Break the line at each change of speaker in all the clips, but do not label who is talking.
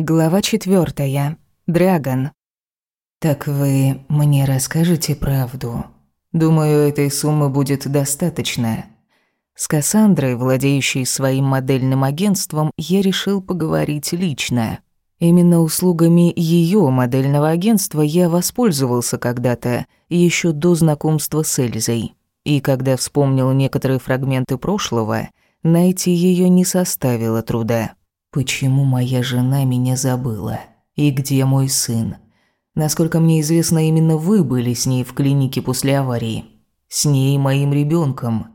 Глава четвертая. Драгон. «Так вы мне расскажете правду. Думаю, этой суммы будет достаточно». С Кассандрой, владеющей своим модельным агентством, я решил поговорить лично. Именно услугами ее модельного агентства я воспользовался когда-то, еще до знакомства с Эльзой. И когда вспомнил некоторые фрагменты прошлого, найти ее не составило труда. Почему моя жена меня забыла? И где мой сын? Насколько мне известно, именно вы были с ней в клинике после аварии. С ней и моим ребенком.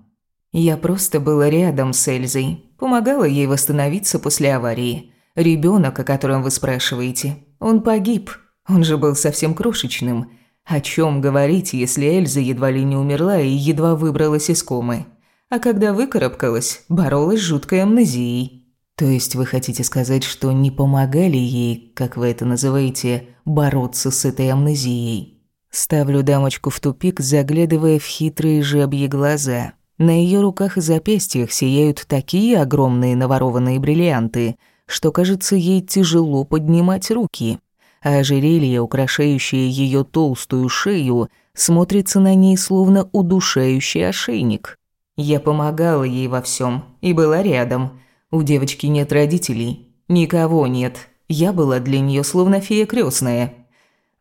Я просто была рядом с Эльзой, помогала ей восстановиться после аварии. Ребенок, о котором вы спрашиваете, он погиб. Он же был совсем крошечным. О чем говорить, если Эльза едва ли не умерла и едва выбралась из комы? А когда выкарабкалась, боролась с жуткой амнезией. То есть вы хотите сказать, что не помогали ей, как вы это называете, бороться с этой амнезией? Ставлю дамочку в тупик, заглядывая в хитрые жабьи глаза. На ее руках и запястьях сияют такие огромные наворованные бриллианты, что кажется ей тяжело поднимать руки. А ожерелье, украшающее ее толстую шею, смотрится на ней словно удушающий ошейник. Я помогала ей во всем и была рядом – у девочки нет родителей. Никого нет. Я была для нее словно фея крестная.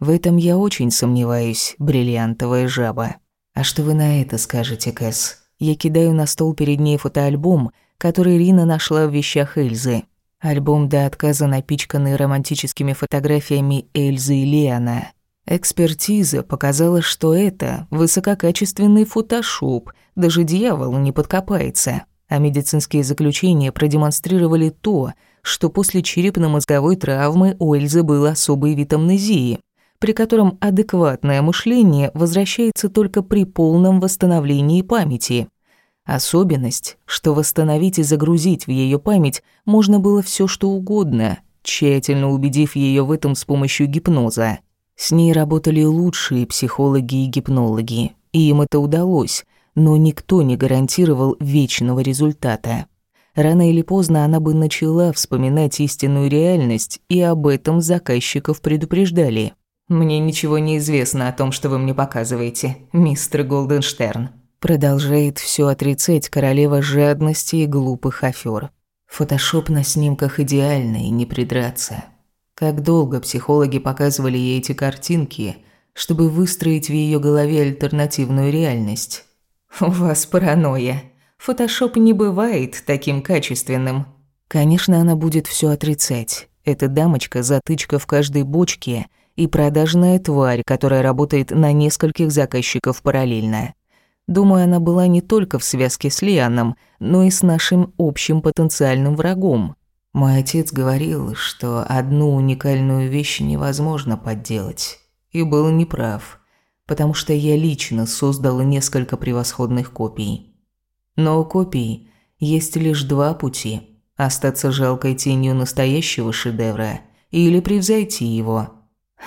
В этом я очень сомневаюсь, бриллиантовая жаба. А что вы на это скажете, Кэс? Я кидаю на стол перед ней фотоальбом, который Рина нашла в вещах Эльзы. Альбом до отказа напичканный романтическими фотографиями Эльзы и Леона. Экспертиза показала, что это высококачественный фотошоп, даже дьявол не подкопается а медицинские заключения продемонстрировали то, что после черепно-мозговой травмы у Эльзы был особый вид амнезии, при котором адекватное мышление возвращается только при полном восстановлении памяти. Особенность, что восстановить и загрузить в ее память можно было все что угодно, тщательно убедив ее в этом с помощью гипноза. С ней работали лучшие психологи и гипнологи, и им это удалось, но никто не гарантировал вечного результата. Рано или поздно она бы начала вспоминать истинную реальность, и об этом заказчиков предупреждали. «Мне ничего не известно о том, что вы мне показываете, мистер Голденштерн», продолжает все отрицать королева жадности и глупых афер. Фотошоп на снимках идеальный, не придраться. Как долго психологи показывали ей эти картинки, чтобы выстроить в ее голове альтернативную реальность. «У вас паранойя. Фотошоп не бывает таким качественным». Конечно, она будет все отрицать. Эта дамочка – затычка в каждой бочке и продажная тварь, которая работает на нескольких заказчиков параллельно. Думаю, она была не только в связке с Лианом, но и с нашим общим потенциальным врагом. Мой отец говорил, что одну уникальную вещь невозможно подделать. И был неправ потому что я лично создал несколько превосходных копий. Но у копий есть лишь два пути – остаться жалкой тенью настоящего шедевра или превзойти его.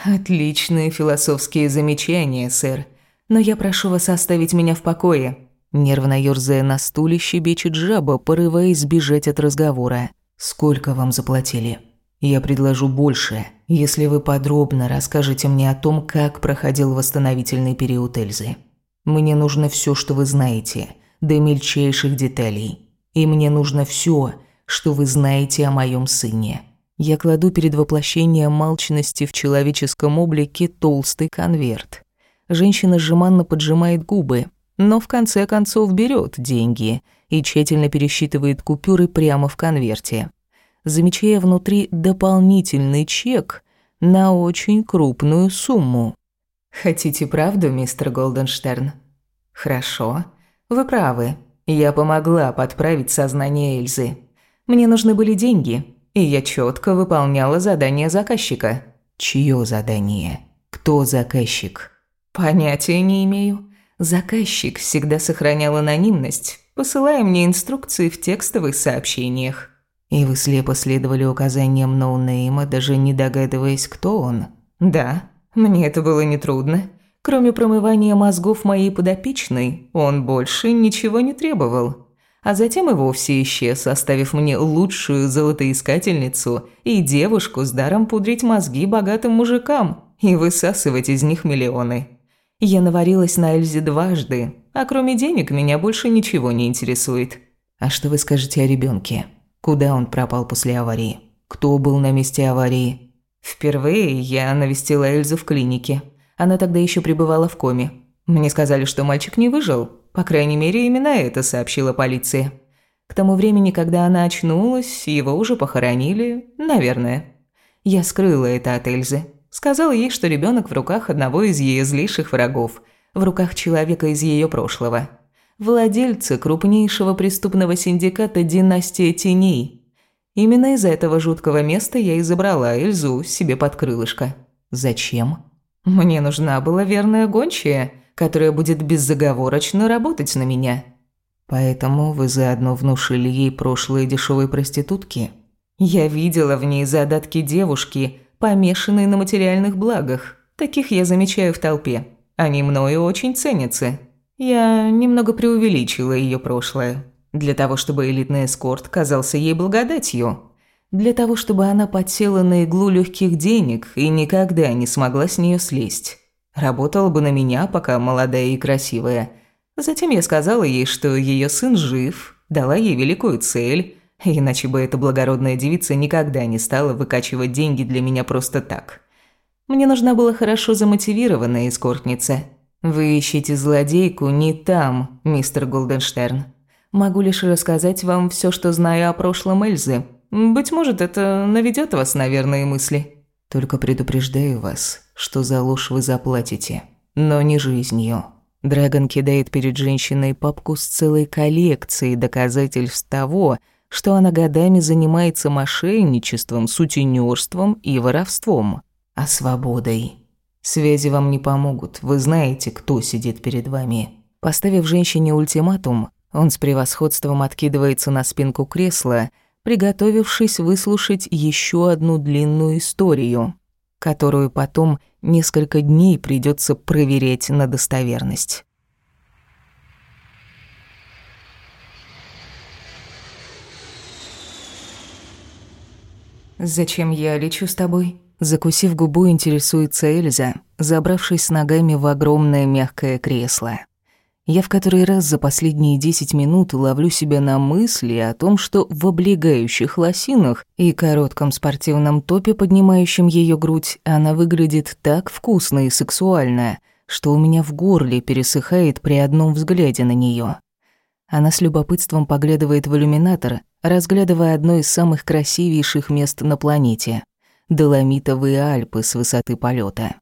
Отличные философские замечания, сэр. Но я прошу вас оставить меня в покое. Нервно ёрзая на стуле, щебечет жаба, порываясь сбежать от разговора. «Сколько вам заплатили?» Я предложу больше, если вы подробно расскажете мне о том, как проходил восстановительный период Эльзы. Мне нужно все, что вы знаете, до мельчайших деталей. И мне нужно все, что вы знаете о моем сыне. Я кладу перед воплощением малчности в человеческом облике толстый конверт. Женщина жеманно поджимает губы, но в конце концов берет деньги и тщательно пересчитывает купюры прямо в конверте замечая внутри дополнительный чек на очень крупную сумму. «Хотите правду, мистер Голденштерн?» «Хорошо. Вы правы. Я помогла подправить сознание Эльзы. Мне нужны были деньги, и я четко выполняла задание заказчика». «Чье задание? Кто заказчик?» «Понятия не имею. Заказчик всегда сохранял анонимность, посылая мне инструкции в текстовых сообщениях. И вы слепо следовали указаниям ноунейма, даже не догадываясь, кто он? Да, мне это было нетрудно. Кроме промывания мозгов моей подопечной, он больше ничего не требовал. а затем и вовсе исчез, оставив мне лучшую золотоискательницу и девушку с даром пудрить мозги богатым мужикам и высасывать из них миллионы. Я наварилась на Эльзе дважды, а кроме денег меня больше ничего не интересует. А что вы скажете о ребенке? Куда он пропал после аварии? Кто был на месте аварии? Впервые я навестила Эльзу в клинике. Она тогда еще пребывала в коме. Мне сказали, что мальчик не выжил. По крайней мере, именно это сообщила полиция. К тому времени, когда она очнулась, его уже похоронили, наверное. Я скрыла это от Эльзы. Сказала ей, что ребенок в руках одного из ее злейших врагов, в руках человека из ее прошлого. Владельца крупнейшего преступного синдиката «Династия теней». Именно из этого жуткого места я и забрала Эльзу себе под крылышко. Зачем? Мне нужна была верная гончая – которая будет беззаговорочно работать на меня. Поэтому вы заодно внушили ей прошлые дешевые проститутки. Я видела в ней задатки девушки, помешанной на материальных благах. Таких я замечаю в толпе. Они мною очень ценятся. Я немного преувеличила ее прошлое. Для того, чтобы элитный эскорт казался ей благодатью. Для того, чтобы она подсела на иглу легких денег и никогда не смогла с нее слезть. Работала бы на меня, пока молодая и красивая. Затем я сказала ей, что ее сын жив, дала ей великую цель, иначе бы эта благородная девица никогда не стала выкачивать деньги для меня просто так. Мне нужна была хорошо замотивированная эскортница. Вы ищете злодейку не там, мистер Голденштерн. Могу лишь рассказать вам все, что знаю о прошлом Эльзы. Быть может, это наведет вас на верные мысли. Только предупреждаю вас, что за ложь вы заплатите, но не жизнью. Драгон кидает перед женщиной папку с целой коллекцией доказательств того, что она годами занимается мошенничеством, сутенёрством и воровством, а свободой. Связи вам не помогут, вы знаете, кто сидит перед вами. Поставив женщине ультиматум, он с превосходством откидывается на спинку кресла, приготовившись выслушать еще одну длинную историю, которую потом несколько дней придется проверять на достоверность. «Зачем я лечу с тобой?» Закусив губу, интересуется Эльза, забравшись ногами в огромное мягкое кресло. Я в который раз за последние десять минут ловлю себя на мысли о том, что в облегающих лосинах и коротком спортивном топе, поднимающем ее грудь, она выглядит так вкусно и сексуально, что у меня в горле пересыхает при одном взгляде на нее. Она с любопытством поглядывает в иллюминатор, разглядывая одно из самых красивейших мест на планете – Доломитовые Альпы с высоты полета.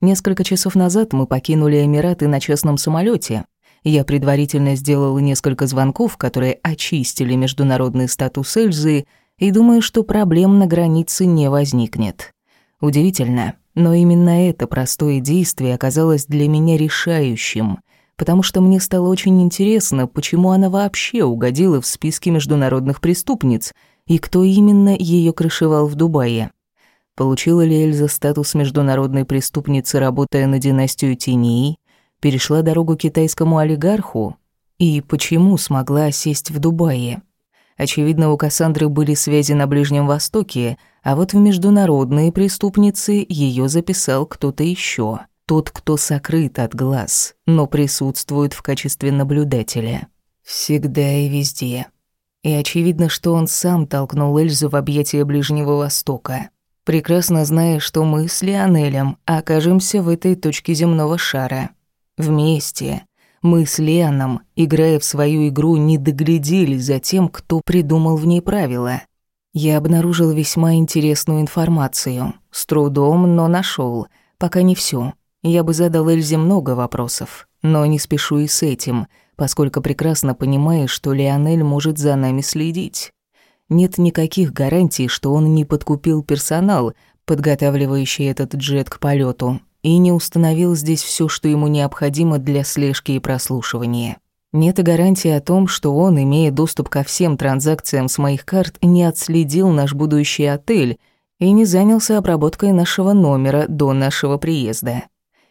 Несколько часов назад мы покинули Эмираты на частном самолете, я предварительно сделал несколько звонков, которые очистили международный статус Эльзы, и думаю, что проблем на границе не возникнет. Удивительно, но именно это простое действие оказалось для меня решающим, потому что мне стало очень интересно, почему она вообще угодила в списке международных преступниц и кто именно ее крышевал в Дубае. Получила ли Эльза статус международной преступницы, работая на династию Теней, перешла дорогу китайскому олигарху и почему смогла сесть в Дубае. Очевидно, у Кассандры были связи на Ближнем Востоке, а вот в международные преступницы ее записал кто-то еще, тот, кто сокрыт от глаз, но присутствует в качестве наблюдателя. Всегда и везде. И очевидно, что он сам толкнул Эльзу в объятия Ближнего Востока, прекрасно зная, что мы с Лионелем окажемся в этой точке земного шара. Вместе. Мы с Леном, играя в свою игру, не доглядели за тем, кто придумал в ней правила. Я обнаружил весьма интересную информацию. С трудом, но нашел. Пока не все. Я бы задал Эльзе много вопросов, но не спешу и с этим, поскольку прекрасно понимаю, что Леонель может за нами следить. Нет никаких гарантий, что он не подкупил персонал, подготавливающий этот джет к полету, и не установил здесь все, что ему необходимо для слежки и прослушивания. Нет и гарантии о том, что он, имея доступ ко всем транзакциям с моих карт, не отследил наш будущий отель и не занялся обработкой нашего номера до нашего приезда.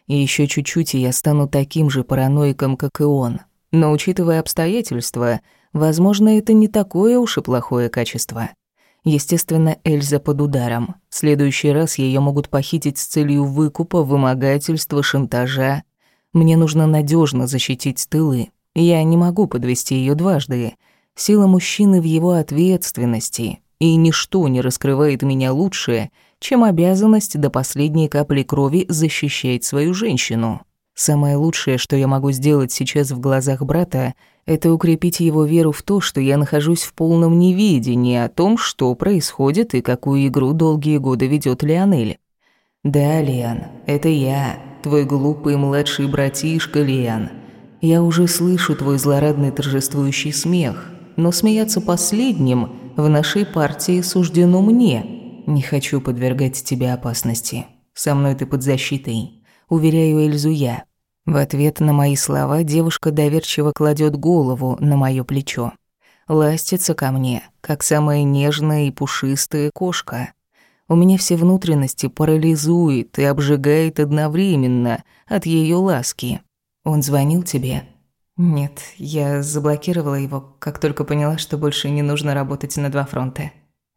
И еще чуть-чуть, и я стану таким же параноиком, как и он. Но учитывая обстоятельства, Возможно, это не такое уж и плохое качество. Естественно, Эльза под ударом. В следующий раз ее могут похитить с целью выкупа, вымогательства, шантажа. Мне нужно надежно защитить тылы. Я не могу подвести ее дважды. Сила мужчины в его ответственности, и ничто не раскрывает меня лучше, чем обязанность до последней капли крови защищать свою женщину. Самое лучшее, что я могу сделать сейчас в глазах брата, это укрепить его веру в то, что я нахожусь в полном неведении о том, что происходит и какую игру долгие годы ведет Леонель. «Да, Лиан, это я, твой глупый младший братишка Лиан. Я уже слышу твой злорадный торжествующий смех, но смеяться последним в нашей партии суждено мне. Не хочу подвергать тебя опасности. Со мной ты под защитой. Уверяю Эльзу я. В ответ на мои слова девушка доверчиво кладет голову на моё плечо. Ластится ко мне, как самая нежная и пушистая кошка. У меня все внутренности парализует и обжигает одновременно от её ласки. Он звонил тебе? Нет, я заблокировала его, как только поняла, что больше не нужно работать на два фронта.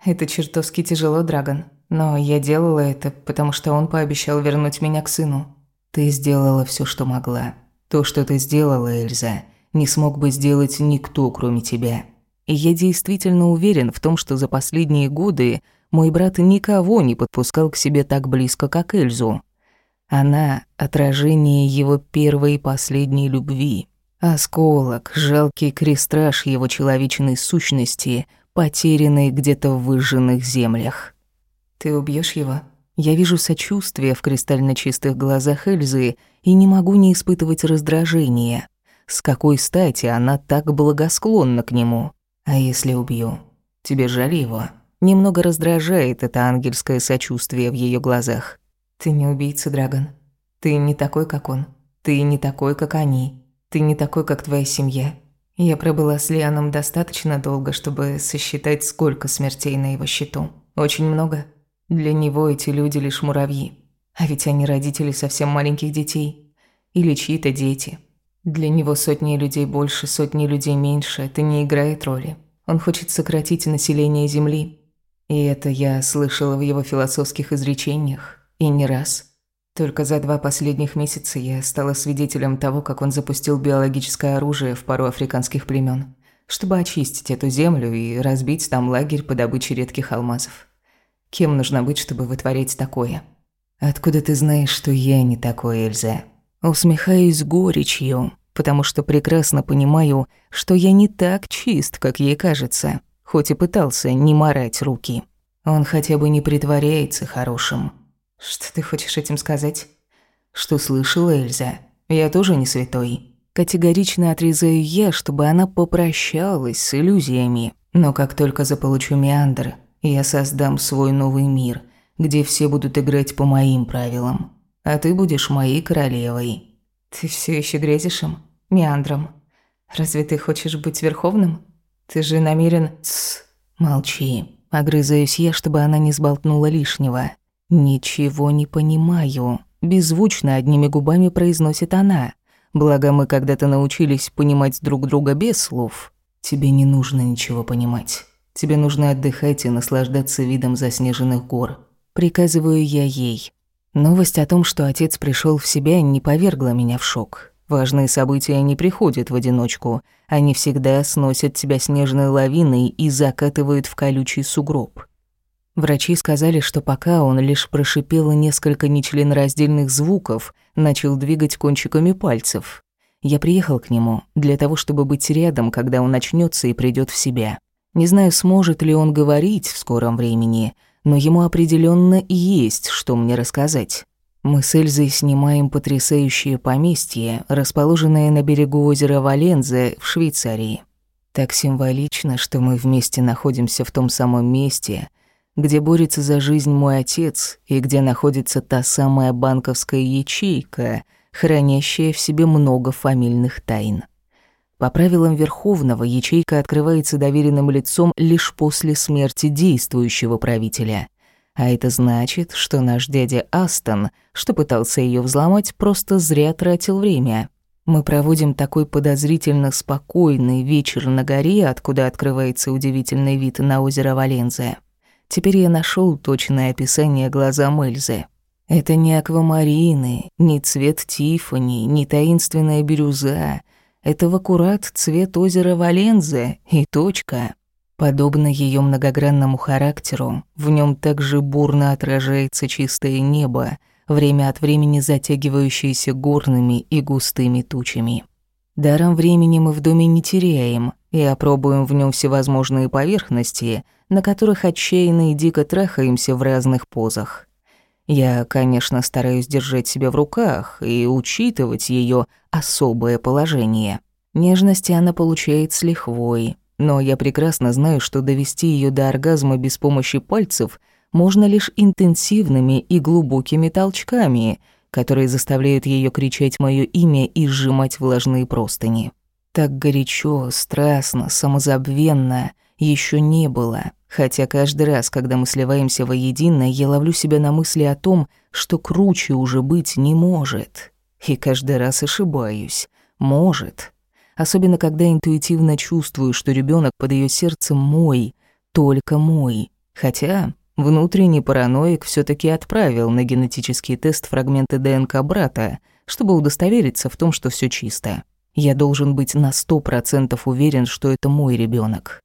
Это чертовски тяжело, Драгон. Но я делала это, потому что он пообещал вернуть меня к сыну. Ты сделала все, что могла. То, что ты сделала, Эльза, не смог бы сделать никто, кроме тебя. И я действительно уверен в том, что за последние годы мой брат никого не подпускал к себе так близко, как Эльзу. Она — отражение его первой и последней любви. Осколок, жалкий крестраж его человечной сущности, потерянный где-то в выжженных землях. «Ты убьешь его?» Я вижу сочувствие в кристально чистых глазах Эльзы и не могу не испытывать раздражения. С какой стати она так благосклонна к нему? А если убью? Тебе жаль его? Немного раздражает это ангельское сочувствие в ее глазах. Ты не убийца, Драгон. Ты не такой, как он. Ты не такой, как они. Ты не такой, как твоя семья. Я пробыла с Лианом достаточно долго, чтобы сосчитать, сколько смертей на его счету. Очень много. Для него эти люди лишь муравьи. А ведь они родители совсем маленьких детей. Или чьи-то дети. Для него сотни людей больше, сотни людей меньше. Это не играет роли. Он хочет сократить население Земли. И это я слышала в его философских изречениях. И не раз. Только за два последних месяца я стала свидетелем того, как он запустил биологическое оружие в пару африканских племен, чтобы очистить эту землю и разбить там лагерь по добыче редких алмазов. Кем нужно быть, чтобы вытворять такое? Откуда ты знаешь, что я не такой, Эльза? Усмехаюсь горечью, потому что прекрасно понимаю, что я не так чист, как ей кажется, хоть и пытался не морать руки. Он хотя бы не притворяется хорошим. Что ты хочешь этим сказать? Что слышала Эльза? Я тоже не святой. Категорично отрезаю я, чтобы она попрощалась с иллюзиями. Но как только заполучу Меандр, я создам свой новый мир, где все будут играть по моим правилам, а ты будешь моей королевой. Ты все еще грезишь им, меандром? Разве ты хочешь быть верховным? Ты же намерен... Тссс, молчи. Огрызаюсь я, чтобы она не сболтнула лишнего. Ничего не понимаю. Беззвучно одними губами произносит она. Благо мы когда-то научились понимать друг друга без слов. Тебе не нужно ничего понимать. Тебе нужно отдыхать и наслаждаться видом заснеженных гор. Приказываю я ей. Новость о том, что отец пришел в себя, не повергла меня в шок. Важные события не приходят в одиночку. Они всегда сносят тебя снежной лавиной и закатывают в колючий сугроб. Врачи сказали, что пока он лишь прошипел несколько нечленораздельных звуков, начал двигать кончиками пальцев. Я приехал к нему для того, чтобы быть рядом, когда он начнется и придет в себя. Не знаю, сможет ли он говорить в скором времени, но ему определенно есть, что мне рассказать. Мы с Эльзой снимаем потрясающее поместье, расположенное на берегу озера Валензе в Швейцарии. Так символично, что мы вместе находимся в том самом месте, где борется за жизнь мой отец и где находится та самая банковская ячейка, хранящая в себе много фамильных тайн. По правилам Верховного, ячейка открывается доверенным лицом лишь после смерти действующего правителя. А это значит, что наш дядя Астон, что пытался ее взломать, просто зря тратил время. Мы проводим такой подозрительно спокойный вечер на горе, откуда открывается удивительный вид на озеро Валензе. Теперь я нашел точное описание глазам Эльзы. Это не аквамарины, не цвет Тифани, не таинственная бирюза. Это в аккурат цвет озера Валензе и точка. Подобно ее многогранному характеру, в нем также бурно отражается чистое небо, время от времени затягивающееся горными и густыми тучами. Даром времени мы в доме не теряем и опробуем в нем всевозможные поверхности, на которых отчаянно и дико трахаемся в разных позах. Я, конечно, стараюсь держать себя в руках и учитывать ее особое положение. Нежности она получает с лихвой, но я прекрасно знаю, что довести ее до оргазма без помощи пальцев можно лишь интенсивными и глубокими толчками, которые заставляют ее кричать мое имя и сжимать влажные простыни. Так горячо, страстно, самозабвенно еще не было, хотя каждый раз, когда мы сливаемся воедино, я ловлю себя на мысли о том, что круче уже быть не может. И каждый раз ошибаюсь. Может, особенно когда интуитивно чувствую, что ребенок под ее сердцем мой, только мой. Хотя внутренний параноик все таки отправил на генетический тест фрагменты ДНК брата, чтобы удостовериться в том, что все чисто. Я должен быть на сто процентов уверен, что это мой ребенок.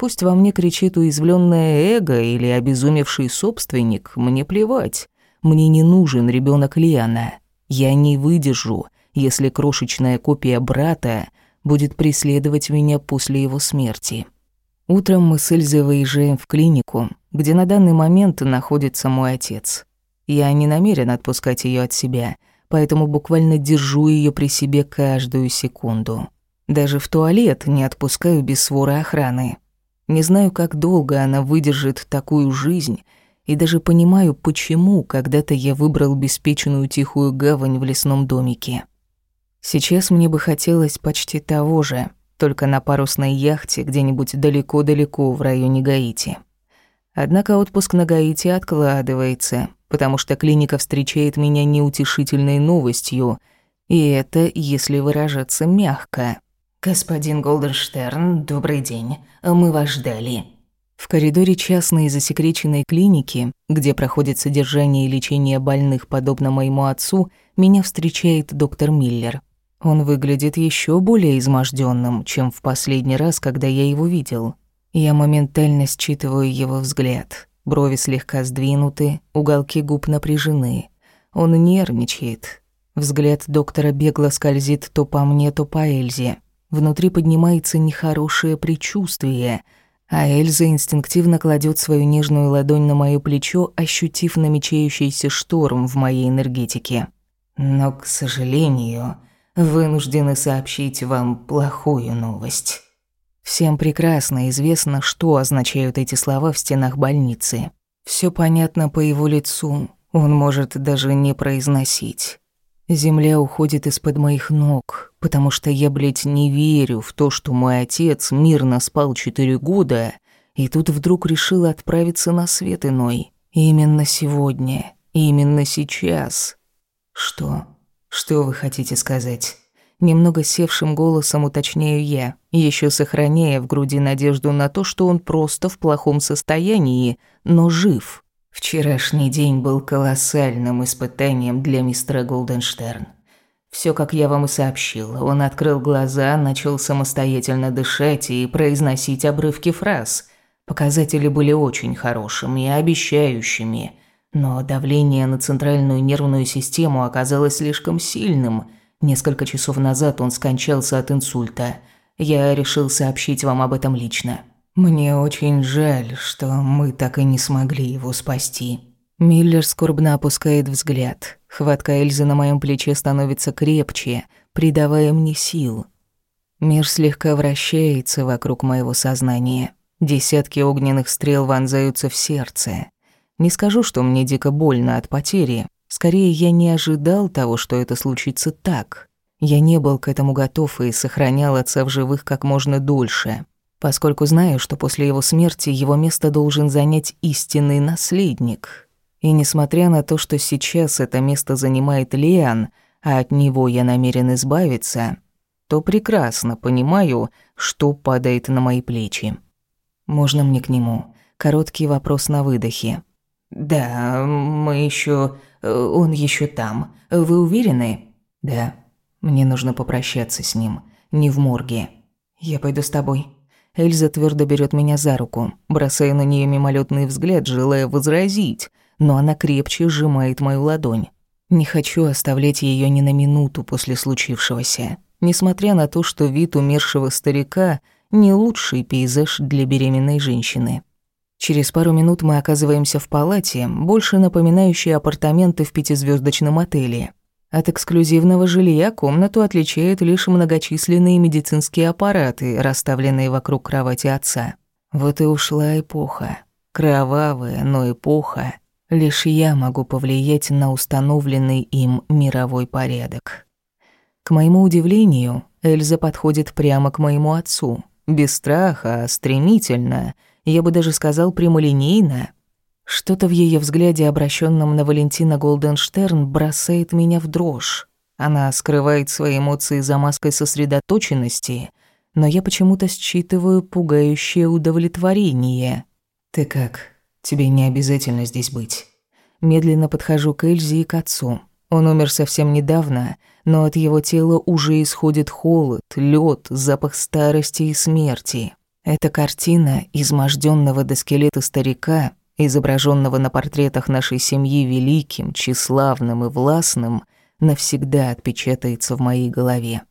Пусть во мне кричит уязвленное эго или обезумевший собственник, мне плевать. Мне не нужен ребенок Лиана. Я не выдержу, если крошечная копия брата будет преследовать меня после его смерти. Утром мы с Эльзой выезжаем в клинику, где на данный момент находится мой отец. Я не намерен отпускать ее от себя, поэтому буквально держу ее при себе каждую секунду. Даже в туалет не отпускаю без свора охраны. Не знаю, как долго она выдержит такую жизнь, и даже понимаю, почему когда-то я выбрал беспечную тихую гавань в лесном домике. Сейчас мне бы хотелось почти того же, только на парусной яхте где-нибудь далеко-далеко в районе Гаити. Однако отпуск на Гаити откладывается, потому что клиника встречает меня неутешительной новостью, и это, если выражаться мягко. «Господин Голденштерн, добрый день. Мы вас ждали». В коридоре частной засекреченной клиники, где проходит содержание и лечение больных, подобно моему отцу, меня встречает доктор Миллер. Он выглядит еще более изможденным, чем в последний раз, когда я его видел. Я моментально считываю его взгляд. Брови слегка сдвинуты, уголки губ напряжены. Он нервничает. Взгляд доктора бегло скользит то по мне, то по Эльзе. Внутри поднимается нехорошее предчувствие, а Эльза инстинктивно кладет свою нежную ладонь на моё плечо, ощутив намечающийся шторм в моей энергетике. Но, к сожалению, вынуждены сообщить вам плохую новость. Всем прекрасно известно, что означают эти слова в стенах больницы. Все понятно по его лицу, он может даже не произносить. Земля уходит из-под моих ног, потому что я, блядь, не верю в то, что мой отец мирно спал четыре года, и тут вдруг решил отправиться на свет иной. Именно сегодня, именно сейчас. Что? «Что вы хотите сказать?» Немного севшим голосом уточняю я, еще сохраняя в груди надежду на то, что он просто в плохом состоянии, но жив. Вчерашний день был колоссальным испытанием для мистера Голденштерн. Все, как я вам и сообщил. Он открыл глаза, начал самостоятельно дышать и произносить обрывки фраз. Показатели были очень хорошими и обещающими. Но давление на центральную нервную систему оказалось слишком сильным. Несколько часов назад он скончался от инсульта. Я решил сообщить вам об этом лично. Мне очень жаль, что мы так и не смогли его спасти. Миллер скорбно опускает взгляд. Хватка Эльзы на моем плече становится крепче, придавая мне сил. Мир слегка вращается вокруг моего сознания. Десятки огненных стрел вонзаются в сердце. Не скажу, что мне дико больно от потери. Скорее, я не ожидал того, что это случится так. Я не был к этому готов и сохранял отца в живых как можно дольше, поскольку знаю, что после его смерти его место должен занять истинный наследник. И несмотря на то, что сейчас это место занимает Лиан, а от него я намерен избавиться, то прекрасно понимаю, что падает на мои плечи. Можно мне к нему? Короткий вопрос на выдохе. «Да, мы еще, Он еще там. Вы уверены?» «Да. Мне нужно попрощаться с ним. Не в морге. Я пойду с тобой». Эльза твердо берет меня за руку, бросая на нее мимолетный взгляд, желая возразить, но она крепче сжимает мою ладонь. Не хочу оставлять ее ни на минуту после случившегося, несмотря на то, что вид умершего старика не лучший пейзаж для беременной женщины. Через пару минут мы оказываемся в палате, больше напоминающей апартаменты в пятизвездочном отеле. От эксклюзивного жилья комнату отличают лишь многочисленные медицинские аппараты, расставленные вокруг кровати отца. Вот и ушла эпоха. Кровавая, но эпоха. Лишь я могу повлиять на установленный им мировой порядок. К моему удивлению, Эльза подходит прямо к моему отцу. Без страха, стремительно, я бы даже сказал прямолинейно — что-то в ее взгляде, обращенном на Валентина Голденштерн, бросает меня в дрожь. Она скрывает свои эмоции за маской сосредоточенности, но я почему-то считываю пугающее удовлетворение. «Ты как? Тебе не обязательно здесь быть». Медленно подхожу к Эльзе и к отцу. Он умер совсем недавно, но от его тела уже исходит холод, лед, запах старости и смерти. Эта картина изможденного до скелета старика изображенного на портретах нашей семьи великим, тщеславным и властным, навсегда отпечатается в моей голове.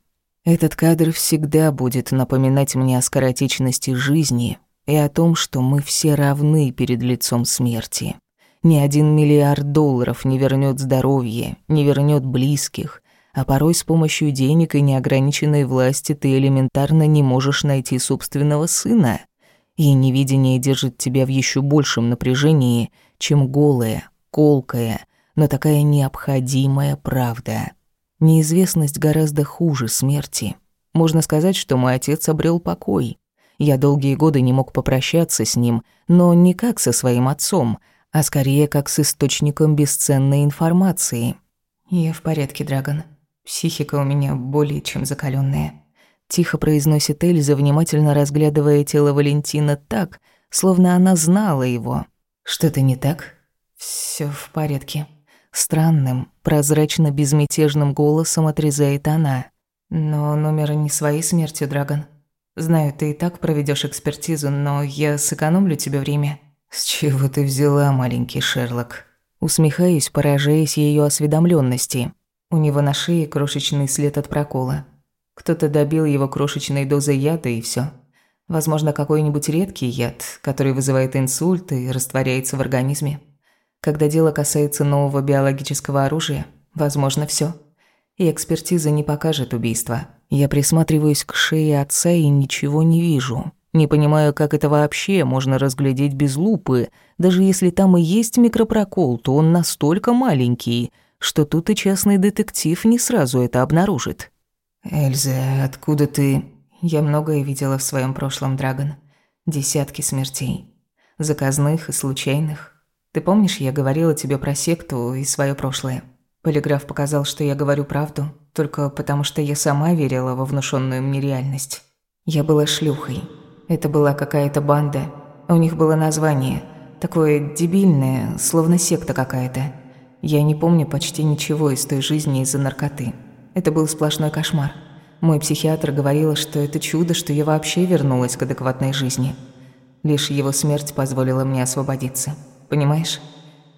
Этот кадр всегда будет напоминать мне о скоротечности жизни и о том, что мы все равны перед лицом смерти. Ни один миллиард долларов не вернет здоровье, не вернет близких, а порой с помощью денег и неограниченной власти ты элементарно не можешь найти собственного сына и невидение держит тебя в еще большем напряжении, чем голая, колкая, но такая необходимая правда. Неизвестность гораздо хуже смерти. Можно сказать, что мой отец обрел покой. Я долгие годы не мог попрощаться с ним, но не как со своим отцом, а скорее как с источником бесценной информации. «Я в порядке, Драгон. Психика у меня более чем закаленная. Тихо произносит Эльза, внимательно разглядывая тело Валентина так, словно она знала его. «Что-то не так?» Все в порядке». Странным, прозрачно-безмятежным голосом отрезает она. «Но номер не своей смертью, Драгон. Знаю, ты и так проведешь экспертизу, но я сэкономлю тебе время». «С чего ты взяла, маленький Шерлок?» Усмехаюсь, поражаясь ее осведомленности. У него на шее крошечный след от прокола. Кто-то добил его крошечной дозой яда и все. Возможно, какой-нибудь редкий яд, который вызывает инсульт и растворяется в организме. Когда дело касается нового биологического оружия, возможно, все. И экспертиза не покажет убийство. Я присматриваюсь к шее отца и ничего не вижу. Не понимаю, как это вообще можно разглядеть без лупы. Даже если там и есть микропрокол, то он настолько маленький, что тут и частный детектив не сразу это обнаружит. «Эльза, откуда ты...» Я многое видела в своем прошлом, Драгон. Десятки смертей. Заказных и случайных. Ты помнишь, я говорила тебе про секту и свое прошлое? Полиграф показал, что я говорю правду, только потому что я сама верила во внушенную мне реальность. Я была шлюхой. Это была какая-то банда. У них было название. Такое дебильное, словно секта какая-то. Я не помню почти ничего из той жизни из-за наркоты. Это был сплошной кошмар. Мой психиатр говорил, что это чудо, что я вообще вернулась к адекватной жизни. Лишь его смерть позволила мне освободиться. Понимаешь?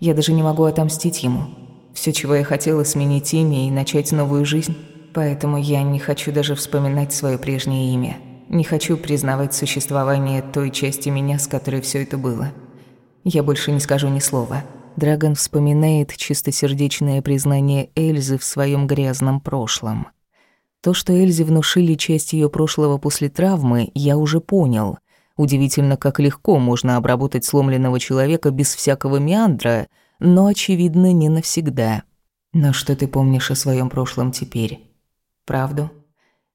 Я даже не могу отомстить ему. Все, чего я хотела, сменить имя и начать новую жизнь. Поэтому я не хочу даже вспоминать свое прежнее имя. Не хочу признавать существование той части меня, с которой все это было. Я больше не скажу ни слова. Драгон вспоминает чистосердечное признание Эльзы в своем грязном прошлом. То, что Эльзе внушили часть ее прошлого после травмы, я уже понял. Удивительно, как легко можно обработать сломленного человека без всякого меандра, но, очевидно, не навсегда. Но что ты помнишь о своем прошлом теперь? Правду?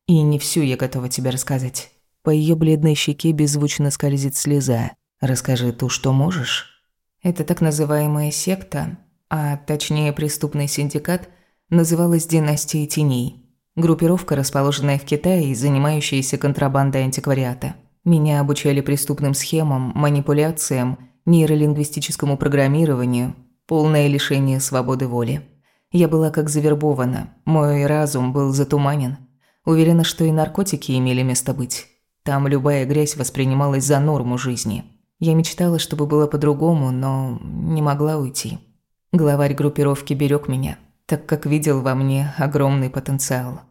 И не всю я готова тебе рассказать. По ее бледной щеке беззвучно скользит слеза. Расскажи ту, что можешь. Это так называемая секта, а точнее преступный синдикат, Называлась «Династия теней». Группировка, расположенная в Китае и занимающаяся контрабандой антиквариата. Меня обучали преступным схемам, манипуляциям, нейролингвистическому программированию, полное лишение свободы воли. Я была как завербована, мой разум был затуманен. Уверена, что и наркотики имели место быть. Там любая грязь воспринималась за норму жизни. Я мечтала, чтобы было по-другому, но не могла уйти. Главарь группировки берег меня, так как видел во мне огромный потенциал.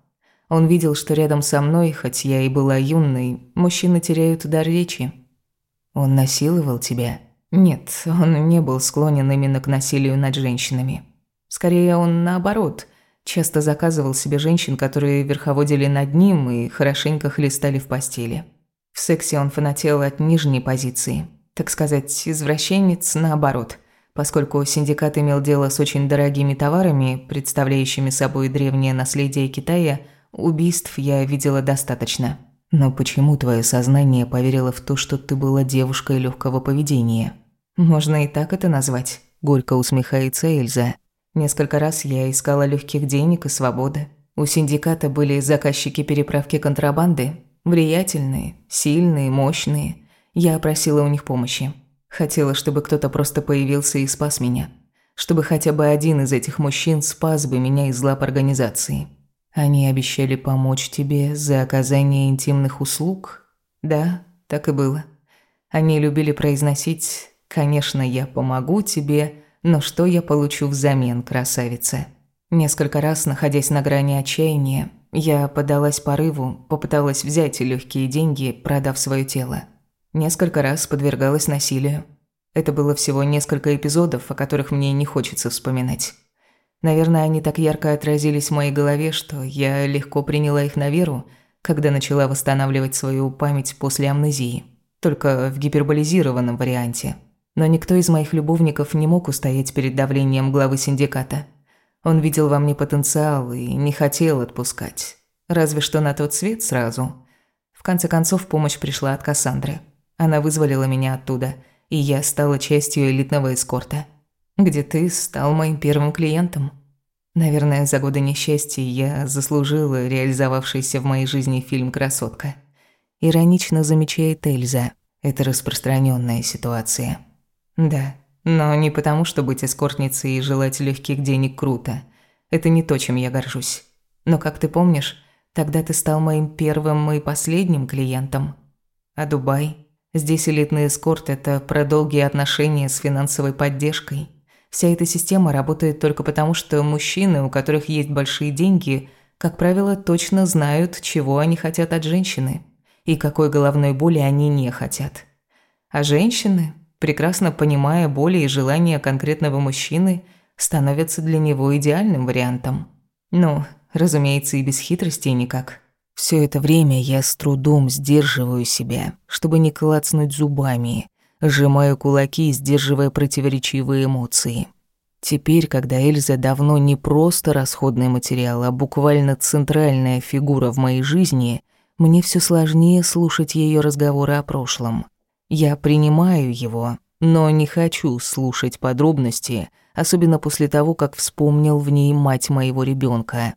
Он видел, что рядом со мной, хоть я и была юной, мужчины теряют дар речи. Он насиловал тебя? Нет, он не был склонен именно к насилию над женщинами. Скорее, он наоборот, часто заказывал себе женщин, которые верховодили над ним и хорошенько хлестали в постели. В сексе он фанател от нижней позиции. Так сказать, извращенец наоборот – Поскольку синдикат имел дело с очень дорогими товарами, представляющими собой древнее наследие Китая, Убийств я видела достаточно. Но почему твое сознание поверило в то, что ты была девушкой легкого поведения? Можно и так это назвать. Горько усмехается Эльза. Несколько раз я искала легких денег и свободы. У синдиката были заказчики переправки контрабанды. Влиятельные, сильные, мощные. Я просила у них помощи. Хотела, чтобы кто-то просто появился и спас меня. Чтобы хотя бы один из этих мужчин спас бы меня из лап организации. Они обещали помочь тебе за оказание интимных услуг? Да, так и было. Они любили произносить «Конечно, я помогу тебе, но что я получу взамен, красавица?» Несколько раз, находясь на грани отчаяния, я подалась порыву, попыталась взять легкие деньги, продав свое тело. Несколько раз подвергалась насилию. Это было всего несколько эпизодов, о которых мне не хочется вспоминать. Наверное, они так ярко отразились в моей голове, что я легко приняла их на веру, когда начала восстанавливать свою память после амнезии. Только в гиперболизированном варианте. Но никто из моих любовников не мог устоять перед давлением главы синдиката. Он видел во мне потенциал и не хотел отпускать. Разве что на тот свет сразу. В конце концов, помощь пришла от Кассандры. Она вызволила меня оттуда, и я стала частью элитного эскорта где ты стал моим первым клиентом. Наверное, за годы несчастья я заслужила реализовавшийся в моей жизни фильм «Красотка». Иронично замечает Эльза. Это распространенная ситуация. Да, но не потому, что быть эскортницей и желать легких денег круто. Это не то, чем я горжусь. Но, как ты помнишь, тогда ты стал моим первым и последним клиентом. А Дубай? Здесь элитный эскорт – это про долгие отношения с финансовой поддержкой – Вся эта система работает только потому, что мужчины, у которых есть большие деньги, как правило, точно знают, чего они хотят от женщины и какой головной боли они не хотят. А женщины, прекрасно понимая боли и желания конкретного мужчины, становятся для него идеальным вариантом. Ну, разумеется, и без хитростей никак. Все это время я с трудом сдерживаю себя, чтобы не клацнуть зубами, Сжимаю кулаки, сдерживая противоречивые эмоции. Теперь, когда Эльза давно не просто расходный материал, а буквально центральная фигура в моей жизни, мне все сложнее слушать ее разговоры о прошлом. Я принимаю его, но не хочу слушать подробности, особенно после того, как вспомнил в ней мать моего ребенка.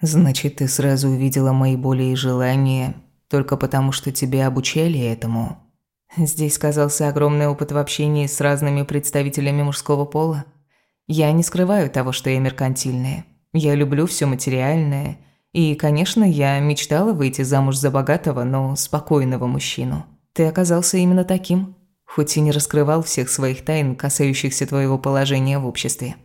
Значит, ты сразу увидела мои боли и желания только потому, что тебя обучали этому? Здесь сказался огромный опыт в общении с разными представителями мужского пола. Я не скрываю того, что я меркантильная. Я люблю все материальное. И, конечно, я мечтала выйти замуж за богатого, но спокойного мужчину. Ты оказался именно таким, хоть и не раскрывал всех своих тайн, касающихся твоего положения в обществе.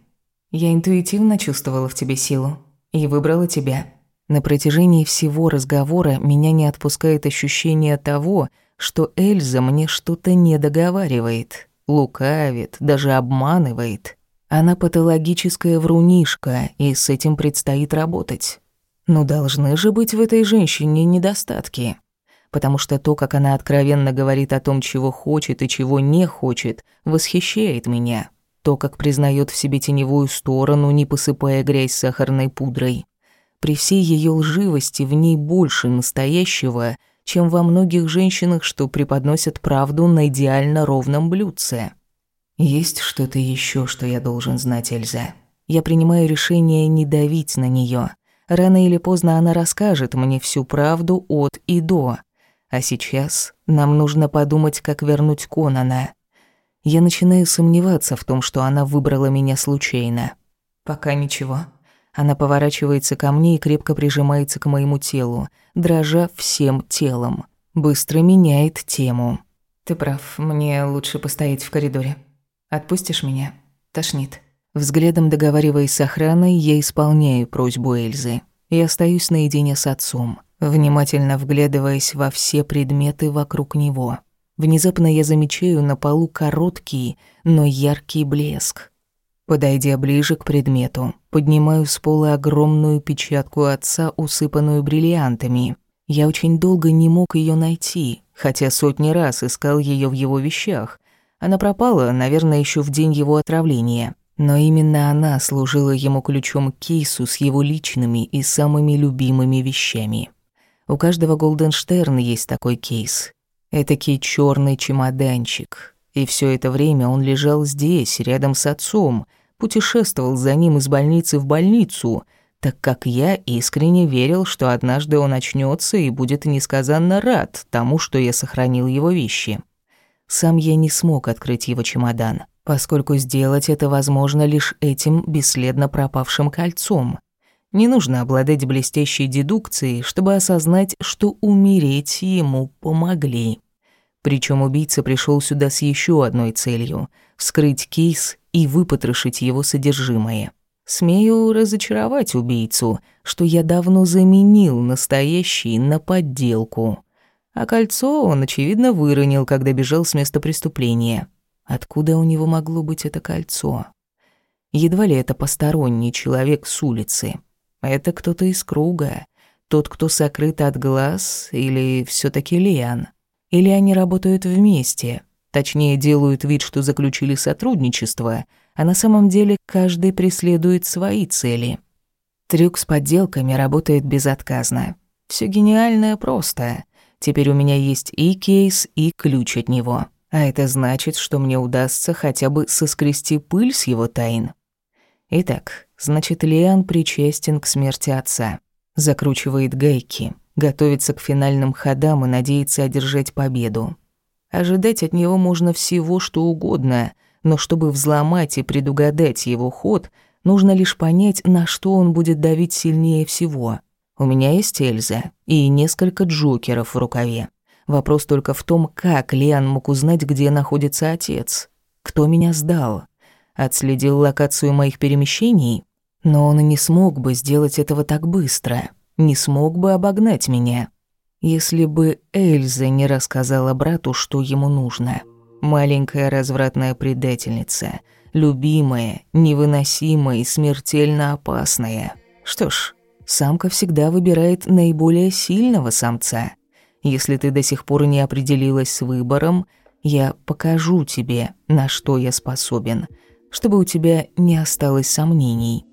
Я интуитивно чувствовала в тебе силу и выбрала тебя. На протяжении всего разговора меня не отпускает ощущение того, что Эльза мне что-то не договаривает, лукавит, даже обманывает. Она патологическая врунишка, и с этим предстоит работать. Но должны же быть в этой женщине недостатки. Потому что то, как она откровенно говорит о том, чего хочет и чего не хочет, восхищает меня. То, как признает в себе теневую сторону, не посыпая грязь сахарной пудрой. При всей ее лживости в ней больше настоящего, чем во многих женщинах, что преподносят правду на идеально ровном блюдце. Есть что-то еще, что я должен знать, Эльза? Я принимаю решение не давить на нее. Рано или поздно она расскажет мне всю правду от и до. А сейчас нам нужно подумать, как вернуть Конана. Я начинаю сомневаться в том, что она выбрала меня случайно. Пока ничего. Она поворачивается ко мне и крепко прижимается к моему телу, дрожа всем телом. Быстро меняет тему. «Ты прав, мне лучше постоять в коридоре. Отпустишь меня? Тошнит». Взглядом договариваясь с охраной, я исполняю просьбу Эльзы и остаюсь наедине с отцом, внимательно вглядываясь во все предметы вокруг него. Внезапно я замечаю на полу короткий, но яркий блеск. Подойдя ближе к предмету, поднимаю с пола огромную печатку отца, усыпанную бриллиантами. Я очень долго не мог ее найти, хотя сотни раз искал ее в его вещах. Она пропала, наверное, еще в день его отравления. Но именно она служила ему ключом к кейсу с его личными и самыми любимыми вещами. У каждого Голденштерна есть такой кейс. Этакий черный чемоданчик. И все это время он лежал здесь, рядом с отцом, путешествовал за ним из больницы в больницу, так как я искренне верил, что однажды он очнется и будет несказанно рад тому, что я сохранил его вещи. Сам я не смог открыть его чемодан поскольку сделать это возможно лишь этим бесследно пропавшим кольцом. Не нужно обладать блестящей дедукцией, чтобы осознать, что умереть ему помогли. Причем убийца пришел сюда с еще одной целью — вскрыть кейс и выпотрошить его содержимое. Смею разочаровать убийцу, что я давно заменил настоящий на подделку. А кольцо он, очевидно, выронил, когда бежал с места преступления. Откуда у него могло быть это кольцо? Едва ли это посторонний человек с улицы. Это кто-то из круга. Тот, кто сокрыт от глаз, или все таки Лиан. Или они работают вместе. Точнее, делают вид, что заключили сотрудничество, а на самом деле каждый преследует свои цели. Трюк с подделками работает безотказно. Все гениальное просто. Теперь у меня есть и кейс, и ключ от него. А это значит, что мне удастся хотя бы соскрести пыль с его тайн. Итак, значит, Лиан причастен к смерти отца. Закручивает гайки, готовится к финальным ходам и надеется одержать победу. Ожидать от него можно всего, что угодно, но чтобы взломать и предугадать его ход, нужно лишь понять, на что он будет давить сильнее всего. У меня есть Эльза и несколько джокеров в рукаве. Вопрос только в том, как Лиан мог узнать, где находится отец. Кто меня сдал? Отследил локацию моих перемещений? Но он и не смог бы сделать этого так быстро. Не смог бы обогнать меня. Если бы Эльза не рассказала брату, что ему нужно. Маленькая развратная предательница. Любимая, невыносимая и смертельно опасная. Что ж, самка всегда выбирает наиболее сильного самца — если ты до сих пор не определилась с выбором, я покажу тебе, на что я способен, чтобы у тебя не осталось сомнений».